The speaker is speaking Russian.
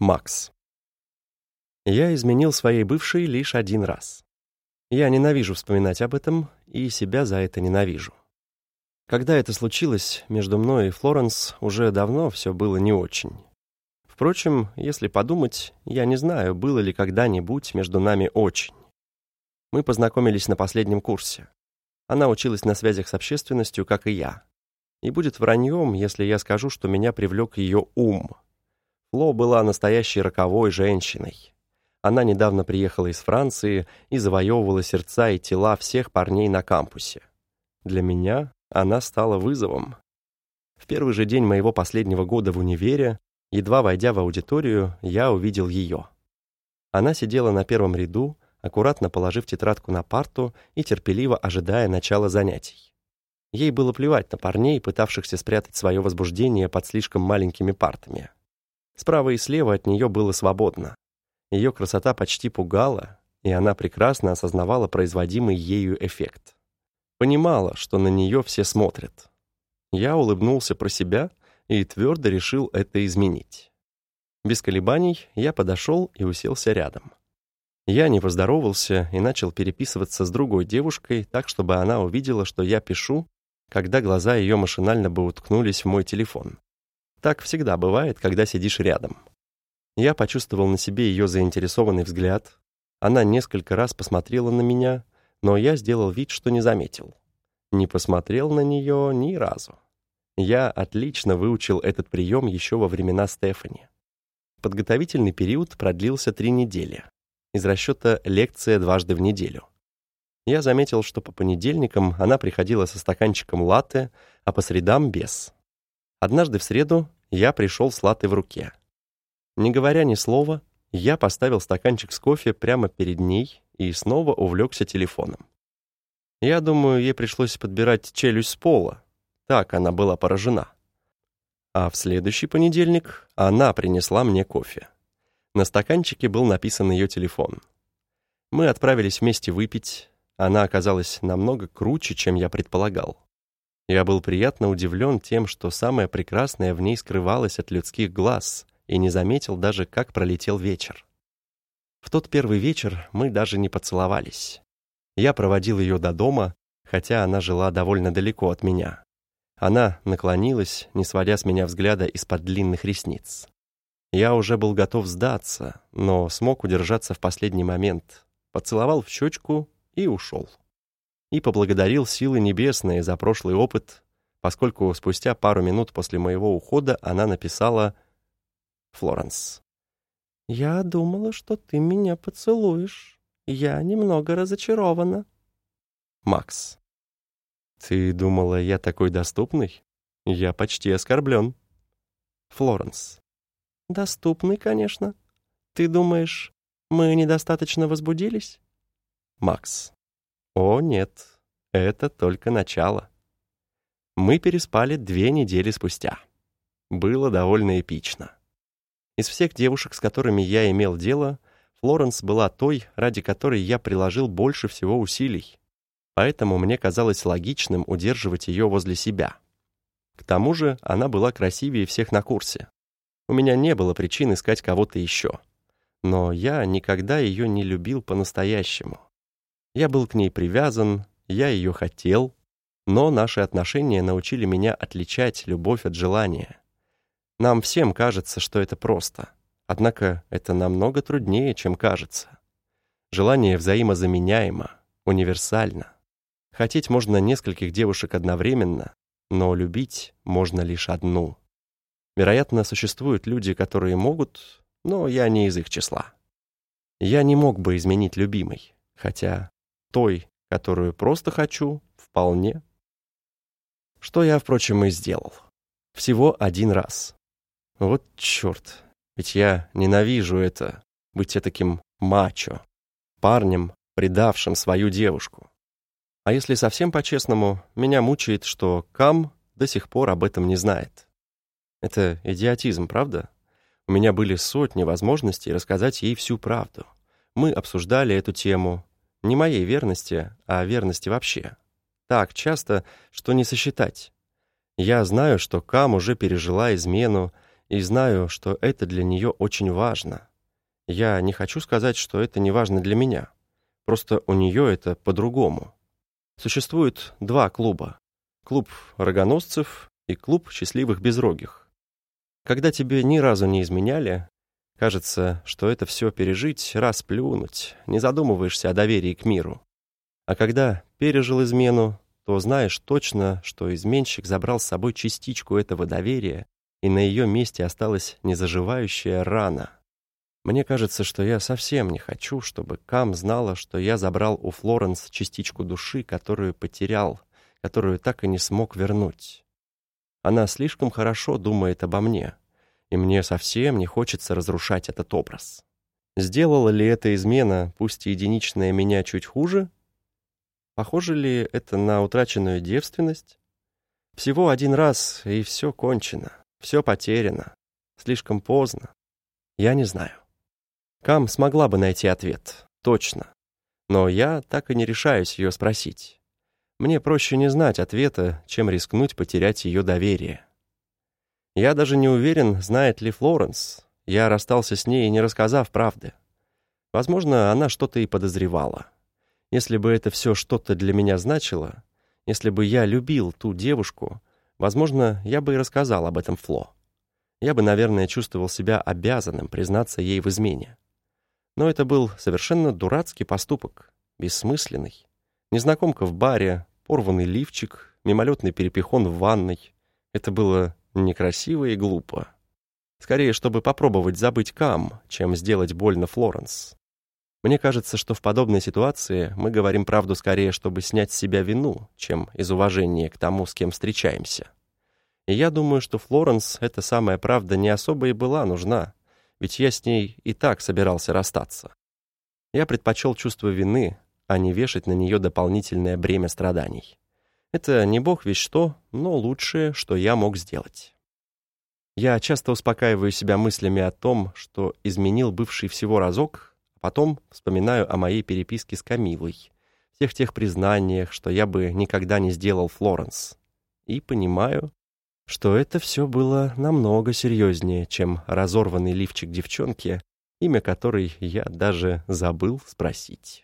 Макс. Я изменил своей бывшей лишь один раз. Я ненавижу вспоминать об этом и себя за это ненавижу. Когда это случилось, между мной и Флоренс уже давно все было не очень. Впрочем, если подумать, я не знаю, было ли когда-нибудь между нами очень. Мы познакомились на последнем курсе. Она училась на связях с общественностью, как и я. И будет враньем, если я скажу, что меня привлек ее ум — Фло была настоящей роковой женщиной. Она недавно приехала из Франции и завоевывала сердца и тела всех парней на кампусе. Для меня она стала вызовом. В первый же день моего последнего года в универе, едва войдя в аудиторию, я увидел ее. Она сидела на первом ряду, аккуратно положив тетрадку на парту и терпеливо ожидая начала занятий. Ей было плевать на парней, пытавшихся спрятать свое возбуждение под слишком маленькими партами. Справа и слева от нее было свободно. Ее красота почти пугала, и она прекрасно осознавала производимый ею эффект. Понимала, что на нее все смотрят. Я улыбнулся про себя и твердо решил это изменить. Без колебаний я подошел и уселся рядом. Я не поздоровался и начал переписываться с другой девушкой так, чтобы она увидела, что я пишу, когда глаза ее машинально бы уткнулись в мой телефон. Так всегда бывает, когда сидишь рядом. Я почувствовал на себе ее заинтересованный взгляд. Она несколько раз посмотрела на меня, но я сделал вид, что не заметил. Не посмотрел на нее ни разу. Я отлично выучил этот прием еще во времена Стефани. Подготовительный период продлился три недели. Из расчета лекция дважды в неделю. Я заметил, что по понедельникам она приходила со стаканчиком латте, а по средам без. Однажды в среду я пришел с латой в руке. Не говоря ни слова, я поставил стаканчик с кофе прямо перед ней и снова увлекся телефоном. Я думаю, ей пришлось подбирать челюсть с пола. Так она была поражена. А в следующий понедельник она принесла мне кофе. На стаканчике был написан ее телефон. Мы отправились вместе выпить. Она оказалась намного круче, чем я предполагал. Я был приятно удивлен тем, что самое прекрасное в ней скрывалось от людских глаз, и не заметил даже, как пролетел вечер. В тот первый вечер мы даже не поцеловались. Я проводил ее до дома, хотя она жила довольно далеко от меня. Она наклонилась, не сводя с меня взгляда из-под длинных ресниц. Я уже был готов сдаться, но смог удержаться в последний момент. Поцеловал в щечку и ушел и поблагодарил силы небесные за прошлый опыт, поскольку спустя пару минут после моего ухода она написала «Флоренс». «Я думала, что ты меня поцелуешь. Я немного разочарована». «Макс». «Ты думала, я такой доступный? Я почти оскорблен». «Флоренс». «Доступный, конечно. Ты думаешь, мы недостаточно возбудились?» «Макс». О, нет, это только начало. Мы переспали две недели спустя. Было довольно эпично. Из всех девушек, с которыми я имел дело, Флоренс была той, ради которой я приложил больше всего усилий. Поэтому мне казалось логичным удерживать ее возле себя. К тому же она была красивее всех на курсе. У меня не было причин искать кого-то еще. Но я никогда ее не любил по-настоящему. Я был к ней привязан, я ее хотел, но наши отношения научили меня отличать любовь от желания. Нам всем кажется, что это просто. Однако это намного труднее, чем кажется. Желание взаимозаменяемо, универсально. Хотеть можно нескольких девушек одновременно, но любить можно лишь одну. Вероятно, существуют люди, которые могут, но я не из их числа. Я не мог бы изменить любимой, хотя той, которую просто хочу, вполне. Что я, впрочем, и сделал. Всего один раз. Вот черт, ведь я ненавижу это, быть таким мачо, парнем, предавшим свою девушку. А если совсем по-честному, меня мучает, что Кам до сих пор об этом не знает. Это идиотизм, правда? У меня были сотни возможностей рассказать ей всю правду. Мы обсуждали эту тему, не моей верности, а верности вообще. Так часто, что не сосчитать. Я знаю, что Кам уже пережила измену, и знаю, что это для нее очень важно. Я не хочу сказать, что это не важно для меня. Просто у нее это по-другому. Существует два клуба. Клуб рогоносцев и клуб счастливых безрогих. Когда тебе ни разу не изменяли, кажется, что это все пережить, расплюнуть, не задумываешься о доверии к миру. А когда пережил измену, то знаешь точно, что изменщик забрал с собой частичку этого доверия, и на ее месте осталась незаживающая рана. Мне кажется, что я совсем не хочу, чтобы Кам знала, что я забрал у Флоренс частичку души, которую потерял, которую так и не смог вернуть. Она слишком хорошо думает обо мне, и мне совсем не хочется разрушать этот образ. Сделала ли эта измена, пусть и единичная, меня чуть хуже? Похоже ли это на утраченную девственность? Всего один раз, и все кончено, все потеряно, слишком поздно. Я не знаю. Кам смогла бы найти ответ, точно. Но я так и не решаюсь ее спросить. Мне проще не знать ответа, чем рискнуть потерять ее доверие. Я даже не уверен, знает ли Флоренс. Я расстался с ней, не рассказав правды. Возможно, она что-то и подозревала. Если бы это все что-то для меня значило, если бы я любил ту девушку, возможно, я бы и рассказал об этом Фло. Я бы, наверное, чувствовал себя обязанным признаться ей в измене. Но это был совершенно дурацкий поступок, бессмысленный. Незнакомка в баре, порванный лифчик, мимолетный перепихон в ванной. Это было некрасиво и глупо. Скорее, чтобы попробовать забыть Кам, чем сделать больно Флоренс. Мне кажется, что в подобной ситуации мы говорим правду скорее, чтобы снять с себя вину, чем из уважения к тому, с кем встречаемся. И я думаю, что Флоренс эта самая правда не особо и была нужна, ведь я с ней и так собирался расстаться. Я предпочел чувство вины, а не вешать на нее дополнительное бремя страданий. Это не бог весь что, но лучшее, что я мог сделать. Я часто успокаиваю себя мыслями о том, что изменил бывший всего разок, Потом вспоминаю о моей переписке с Камилой, всех тех признаниях, что я бы никогда не сделал Флоренс. И понимаю, что это все было намного серьезнее, чем разорванный лифчик девчонки, имя которой я даже забыл спросить.